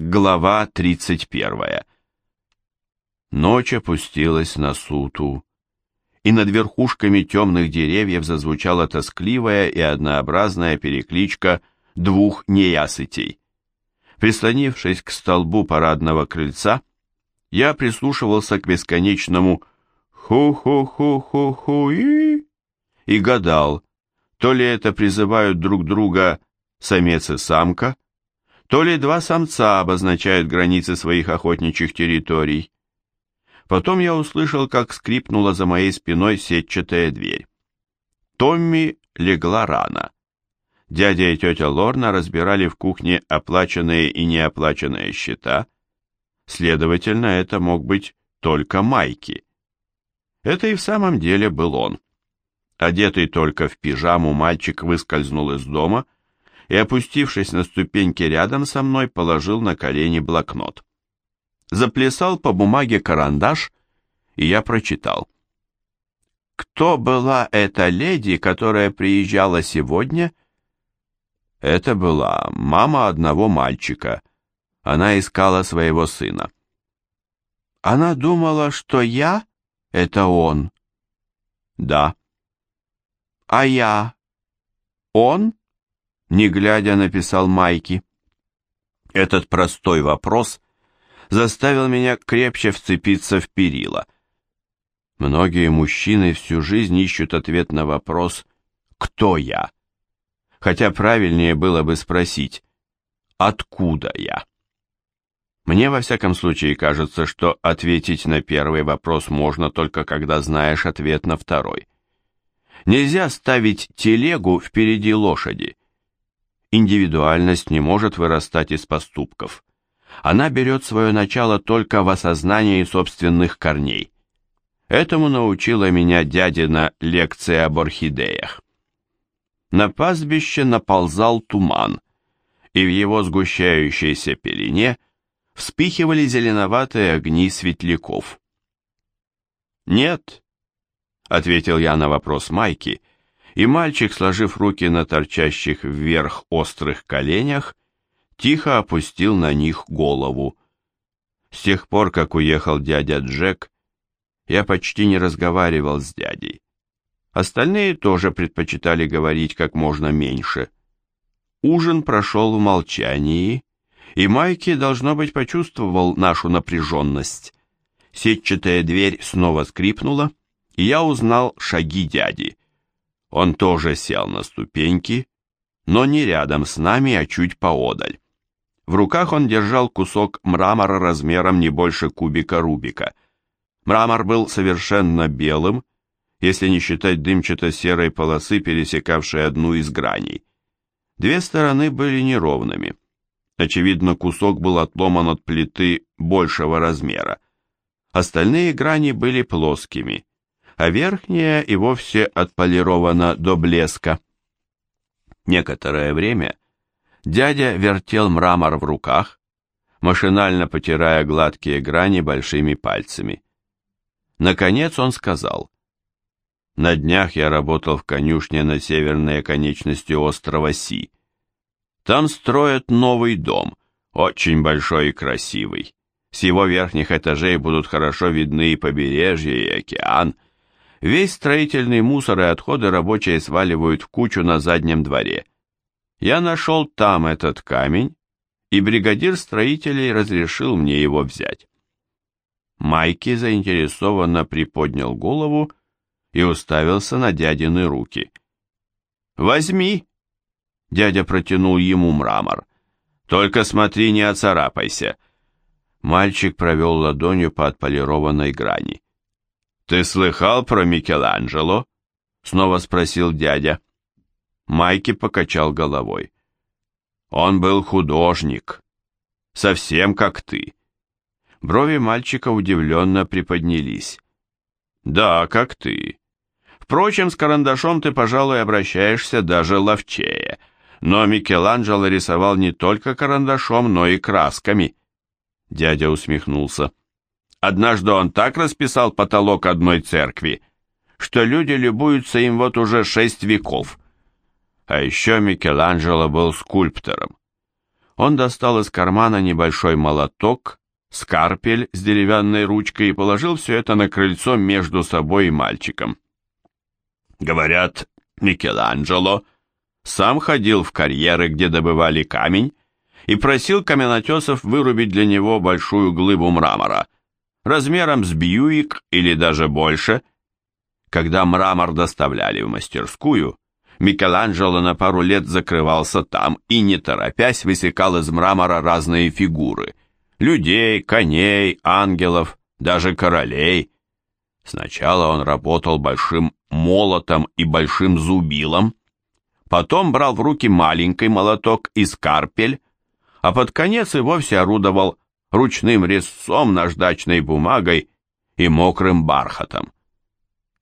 Глава 31. Ночь опустилась на суту, и над верхушками темных деревьев зазвучала тоскливая и однообразная перекличка двух неясытей. Прислонившись к столбу парадного крыльца, я прислушивался к бесконечному «ху-ху-ху-ху-ху-и» и гадал, то ли это призывают друг друга самец и самка, то ли два самца обозначают границы своих охотничьих территорий. Потом я услышал, как скрипнула за моей спиной сетчатая дверь. Томми легла рано. Дядя и тетя Лорна разбирали в кухне оплаченные и неоплаченные счета. Следовательно, это мог быть только Майки. Это и в самом деле был он. Одетый только в пижаму, мальчик выскользнул из дома и, опустившись на ступеньки рядом со мной, положил на колени блокнот. Заплясал по бумаге карандаш, и я прочитал. «Кто была эта леди, которая приезжала сегодня?» Это была мама одного мальчика. Она искала своего сына. Она думала, что я — это он. Да. А я? Он? Не глядя написал Майки. Этот простой вопрос заставил меня крепче вцепиться в перила. Многие мужчины всю жизнь ищут ответ на вопрос «Кто я?», хотя правильнее было бы спросить «Откуда я?». Мне во всяком случае кажется, что ответить на первый вопрос можно только когда знаешь ответ на второй. Нельзя ставить телегу впереди лошади – Индивидуальность не может вырастать из поступков. Она берет свое начало только в осознании собственных корней. Этому научила меня дядина лекция об орхидеях. На пастбище наползал туман, и в его сгущающейся пелене вспихивали зеленоватые огни светляков. «Нет», — ответил я на вопрос Майки, — и мальчик, сложив руки на торчащих вверх острых коленях, тихо опустил на них голову. С тех пор, как уехал дядя Джек, я почти не разговаривал с дядей. Остальные тоже предпочитали говорить как можно меньше. Ужин прошел в молчании, и Майки, должно быть, почувствовал нашу напряженность. Сетчатая дверь снова скрипнула, и я узнал шаги дяди. Он тоже сел на ступеньки, но не рядом с нами, а чуть поодаль. В руках он держал кусок мрамора размером не больше кубика Рубика. Мрамор был совершенно белым, если не считать дымчато-серой полосы, пересекавшей одну из граней. Две стороны были неровными. Очевидно, кусок был отломан от плиты большего размера. Остальные грани были плоскими а верхняя и вовсе отполирована до блеска. Некоторое время дядя вертел мрамор в руках, машинально потирая гладкие грани большими пальцами. Наконец он сказал, «На днях я работал в конюшне на северной оконечности острова Си. Там строят новый дом, очень большой и красивый. С его верхних этажей будут хорошо видны и побережье, и океан. Весь строительный мусор и отходы рабочие сваливают в кучу на заднем дворе. Я нашел там этот камень, и бригадир строителей разрешил мне его взять. Майки заинтересованно приподнял голову и уставился на дядины руки. «Возьми!» Дядя протянул ему мрамор. «Только смотри, не оцарапайся!» Мальчик провел ладонью по отполированной грани. «Ты слыхал про Микеланджело?» — снова спросил дядя. Майки покачал головой. «Он был художник. Совсем как ты». Брови мальчика удивленно приподнялись. «Да, как ты. Впрочем, с карандашом ты, пожалуй, обращаешься даже ловчее. Но Микеланджело рисовал не только карандашом, но и красками». Дядя усмехнулся. Однажды он так расписал потолок одной церкви, что люди любуются им вот уже шесть веков. А еще Микеланджело был скульптором. Он достал из кармана небольшой молоток, скарпель с деревянной ручкой и положил все это на крыльцо между собой и мальчиком. Говорят, Микеланджело сам ходил в карьеры, где добывали камень, и просил каменотесов вырубить для него большую глыбу мрамора, размером с Бьюик или даже больше. Когда мрамор доставляли в мастерскую, Микеланджело на пару лет закрывался там и, не торопясь, высекал из мрамора разные фигуры – людей, коней, ангелов, даже королей. Сначала он работал большим молотом и большим зубилом, потом брал в руки маленький молоток и скарпель, а под конец и вовсе орудовал ручным резцом наждачной бумагой и мокрым бархатом.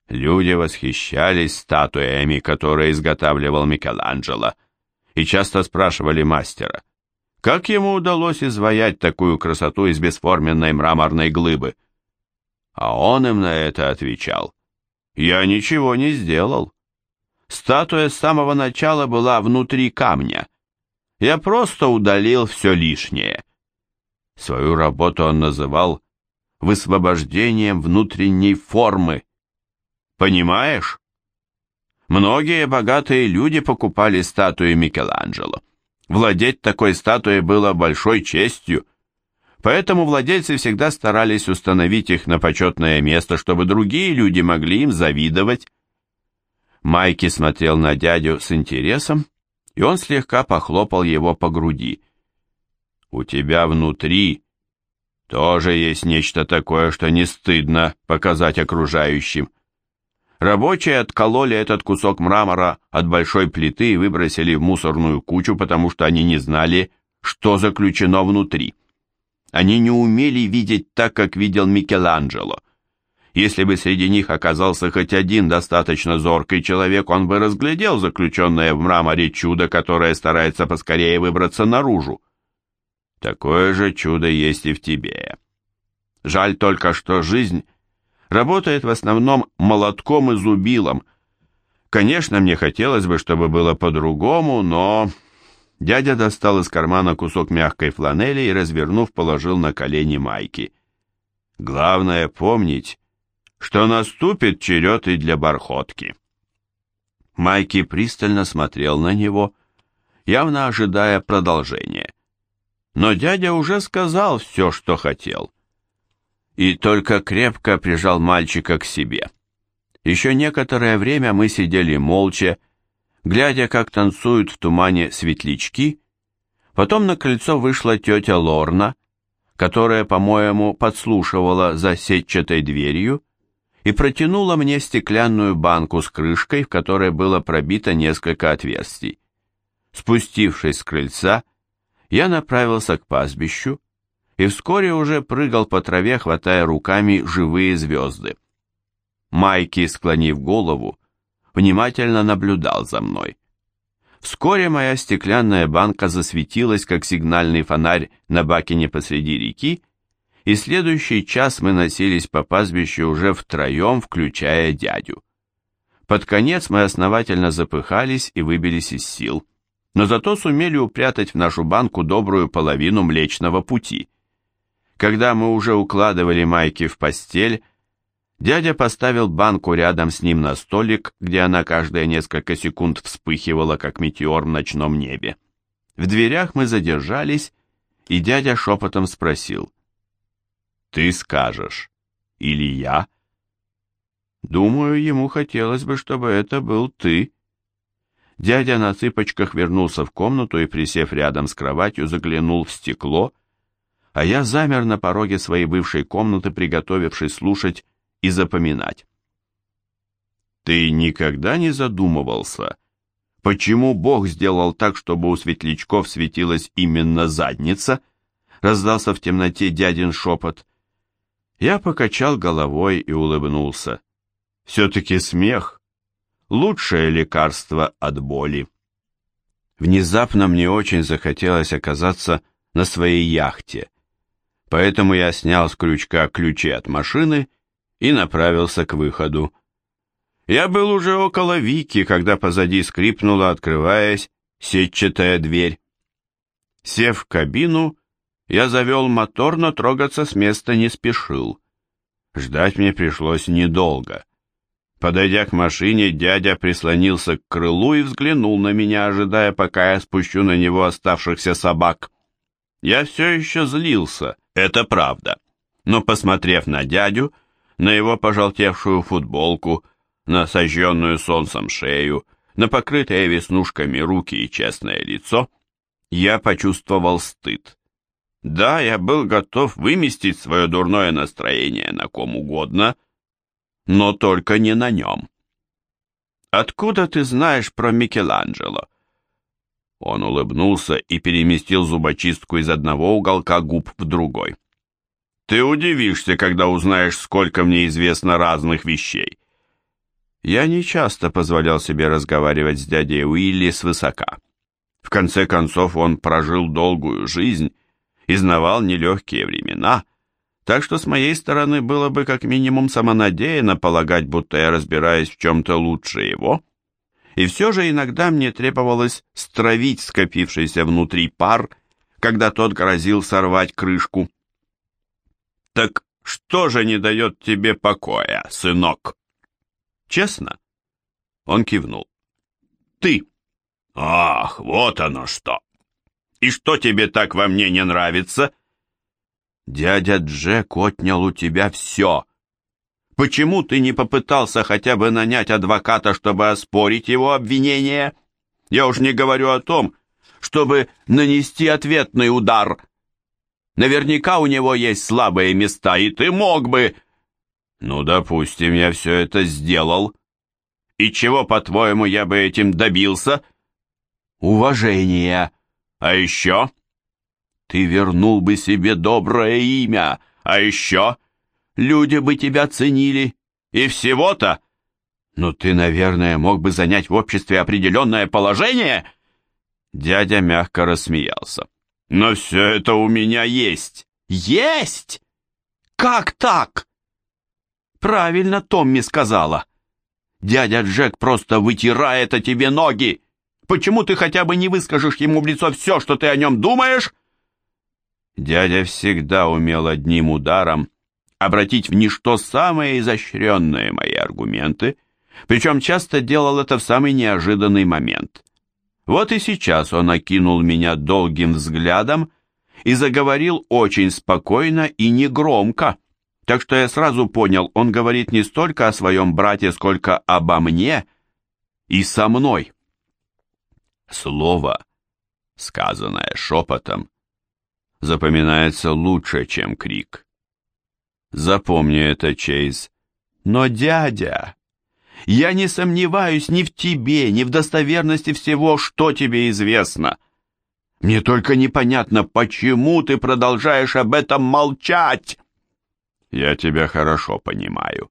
Люди восхищались статуями, которые изготавливал Микеланджело, и часто спрашивали мастера, как ему удалось изваять такую красоту из бесформенной мраморной глыбы. А он им на это отвечал, «Я ничего не сделал. Статуя с самого начала была внутри камня. Я просто удалил все лишнее». Свою работу он называл «высвобождением внутренней формы», Понимаешь? Многие богатые люди покупали статуи Микеланджело. Владеть такой статуей было большой честью, поэтому владельцы всегда старались установить их на почетное место, чтобы другие люди могли им завидовать. Майки смотрел на дядю с интересом, и он слегка похлопал его по груди. «У тебя внутри тоже есть нечто такое, что не стыдно показать окружающим». Рабочие откололи этот кусок мрамора от большой плиты и выбросили в мусорную кучу, потому что они не знали, что заключено внутри. Они не умели видеть так, как видел Микеланджело. Если бы среди них оказался хоть один достаточно зоркий человек, он бы разглядел заключенное в мраморе чудо, которое старается поскорее выбраться наружу. Такое же чудо есть и в тебе. Жаль только, что жизнь работает в основном молотком и зубилом. Конечно, мне хотелось бы, чтобы было по-другому, но... Дядя достал из кармана кусок мягкой фланели и, развернув, положил на колени майки. Главное помнить, что наступит черед и для бархотки. Майки пристально смотрел на него, явно ожидая продолжения. Но дядя уже сказал все, что хотел и только крепко прижал мальчика к себе. Еще некоторое время мы сидели молча, глядя, как танцуют в тумане светлячки. Потом на крыльцо вышла тетя Лорна, которая, по-моему, подслушивала за сетчатой дверью, и протянула мне стеклянную банку с крышкой, в которой было пробито несколько отверстий. Спустившись с крыльца, я направился к пастбищу, и вскоре уже прыгал по траве, хватая руками живые звезды. Майки, склонив голову, внимательно наблюдал за мной. Вскоре моя стеклянная банка засветилась, как сигнальный фонарь на бакине посреди реки, и следующий час мы носились по пастбищу уже втроем, включая дядю. Под конец мы основательно запыхались и выбились из сил, но зато сумели упрятать в нашу банку добрую половину Млечного Пути. Когда мы уже укладывали майки в постель, дядя поставил банку рядом с ним на столик, где она каждые несколько секунд вспыхивала, как метеор в ночном небе. В дверях мы задержались, и дядя шепотом спросил. «Ты скажешь, или я?» «Думаю, ему хотелось бы, чтобы это был ты». Дядя на цыпочках вернулся в комнату и, присев рядом с кроватью, заглянул в стекло а я замер на пороге своей бывшей комнаты, приготовившись слушать и запоминать. Ты никогда не задумывался, почему Бог сделал так, чтобы у светлячков светилась именно задница? Раздался в темноте дядин шепот. Я покачал головой и улыбнулся. Все-таки смех — лучшее лекарство от боли. Внезапно мне очень захотелось оказаться на своей яхте, поэтому я снял с крючка ключи от машины и направился к выходу. Я был уже около Вики, когда позади скрипнула, открываясь, сетчатая дверь. Сев в кабину, я завел мотор, но трогаться с места не спешил. Ждать мне пришлось недолго. Подойдя к машине, дядя прислонился к крылу и взглянул на меня, ожидая, пока я спущу на него оставшихся собак. Я все еще злился, это правда. Но, посмотрев на дядю, на его пожелтевшую футболку, на сожженную солнцем шею, на покрытые веснушками руки и честное лицо, я почувствовал стыд. Да, я был готов выместить свое дурное настроение на ком угодно, но только не на нем. «Откуда ты знаешь про Микеланджело?» Он улыбнулся и переместил зубочистку из одного уголка губ в другой. «Ты удивишься, когда узнаешь, сколько мне известно разных вещей». Я не часто позволял себе разговаривать с дядей Уилли свысока. В конце концов, он прожил долгую жизнь и знавал нелегкие времена — так что с моей стороны было бы как минимум самонадеянно полагать, будто я разбираюсь в чем-то лучше его. И все же иногда мне требовалось стравить скопившийся внутри пар, когда тот грозил сорвать крышку. «Так что же не дает тебе покоя, сынок?» «Честно?» Он кивнул. «Ты!» «Ах, вот оно что!» «И что тебе так во мне не нравится?» Дядя Джек отнял у тебя все. Почему ты не попытался хотя бы нанять адвоката, чтобы оспорить его обвинение? Я уж не говорю о том, чтобы нанести ответный удар. Наверняка у него есть слабые места, и ты мог бы... Ну, допустим, я все это сделал. И чего, по-твоему, я бы этим добился? Уважение. А еще ты вернул бы себе доброе имя, а еще люди бы тебя ценили. И всего-то... Но ты, наверное, мог бы занять в обществе определенное положение?» Дядя мягко рассмеялся. «Но все это у меня есть». «Есть? Как так?» «Правильно Томми сказала. Дядя Джек просто вытирает о тебе ноги. Почему ты хотя бы не выскажешь ему в лицо все, что ты о нем думаешь?» Дядя всегда умел одним ударом обратить в ничто самые изощренные мои аргументы, причем часто делал это в самый неожиданный момент. Вот и сейчас он окинул меня долгим взглядом и заговорил очень спокойно и негромко, так что я сразу понял, он говорит не столько о своем брате, сколько обо мне и со мной. Слово, сказанное шепотом, запоминается лучше, чем крик. Запомни это, Чейз. Но, дядя, я не сомневаюсь ни в тебе, ни в достоверности всего, что тебе известно. Мне только непонятно, почему ты продолжаешь об этом молчать. Я тебя хорошо понимаю.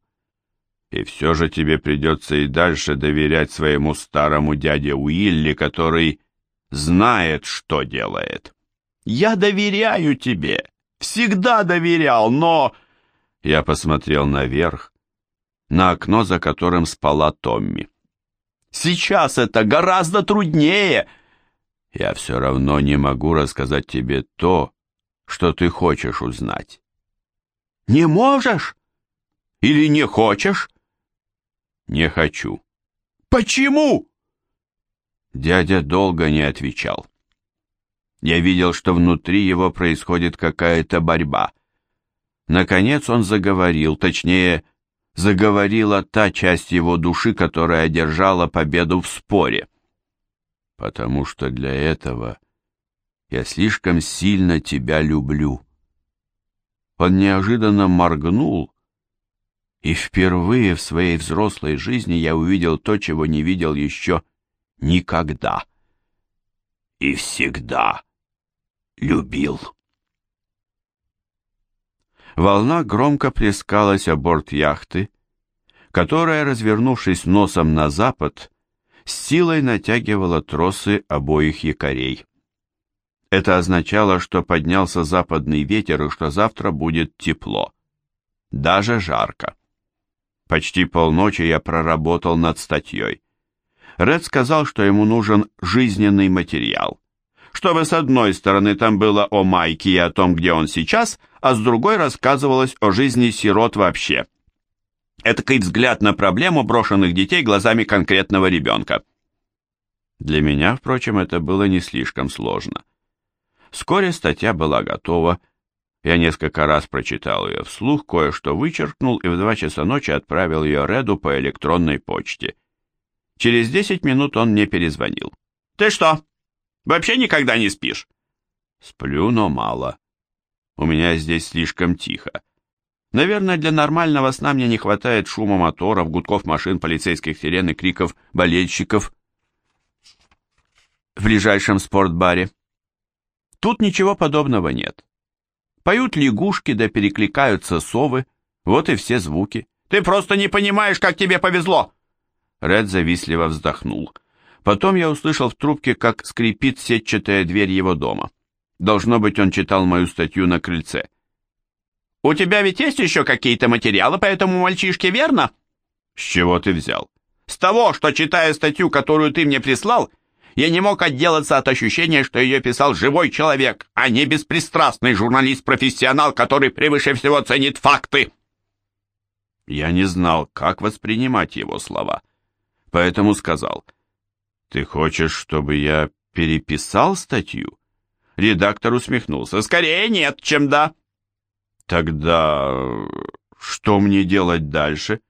И все же тебе придется и дальше доверять своему старому дяде Уилли, который знает, что делает. Я доверяю тебе, всегда доверял, но...» Я посмотрел наверх, на окно, за которым спала Томми. «Сейчас это гораздо труднее!» «Я все равно не могу рассказать тебе то, что ты хочешь узнать». «Не можешь? Или не хочешь?» «Не хочу». «Почему?» Дядя долго не отвечал. Я видел, что внутри его происходит какая-то борьба. Наконец он заговорил, точнее, заговорила та часть его души, которая одержала победу в споре. «Потому что для этого я слишком сильно тебя люблю». Он неожиданно моргнул, и впервые в своей взрослой жизни я увидел то, чего не видел еще никогда. И всегда любил. Волна громко плескалась о борт яхты, которая, развернувшись носом на запад, с силой натягивала тросы обоих якорей. Это означало, что поднялся западный ветер и что завтра будет тепло. Даже жарко. Почти полночи я проработал над статьей. Ред сказал, что ему нужен жизненный материал чтобы с одной стороны там было о Майке и о том, где он сейчас, а с другой рассказывалось о жизни сирот вообще. Этакий взгляд на проблему брошенных детей глазами конкретного ребенка. Для меня, впрочем, это было не слишком сложно. Вскоре статья была готова, я несколько раз прочитал ее вслух, кое-что вычеркнул и в два часа ночи отправил ее Реду по электронной почте. Через десять минут он мне перезвонил. «Ты что, вообще никогда не спишь?» «Сплю, но мало. У меня здесь слишком тихо. Наверное, для нормального сна мне не хватает шума моторов, гудков машин, полицейских сирен и криков болельщиков в ближайшем спортбаре. Тут ничего подобного нет. Поют лягушки да перекликаются совы, вот и все звуки. Ты просто не понимаешь, как тебе повезло!» Ред завистливо вздохнул. Потом я услышал в трубке, как скрипит сетчатая дверь его дома. Должно быть, он читал мою статью на крыльце. «У тебя ведь есть еще какие-то материалы по этому мальчишке, верно?» «С чего ты взял?» «С того, что, читая статью, которую ты мне прислал, я не мог отделаться от ощущения, что ее писал живой человек, а не беспристрастный журналист-профессионал, который превыше всего ценит факты. Я не знал, как воспринимать его слова, поэтому сказал, «Ты хочешь, чтобы я переписал статью?» Редактор усмехнулся. «Скорее нет, чем да». «Тогда что мне делать дальше?»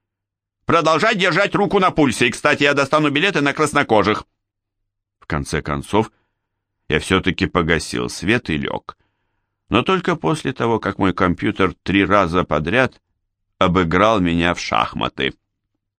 «Продолжать держать руку на пульсе. И, кстати, я достану билеты на краснокожих». В конце концов, я все-таки погасил свет и лег. Но только после того, как мой компьютер три раза подряд обыграл меня в шахматы.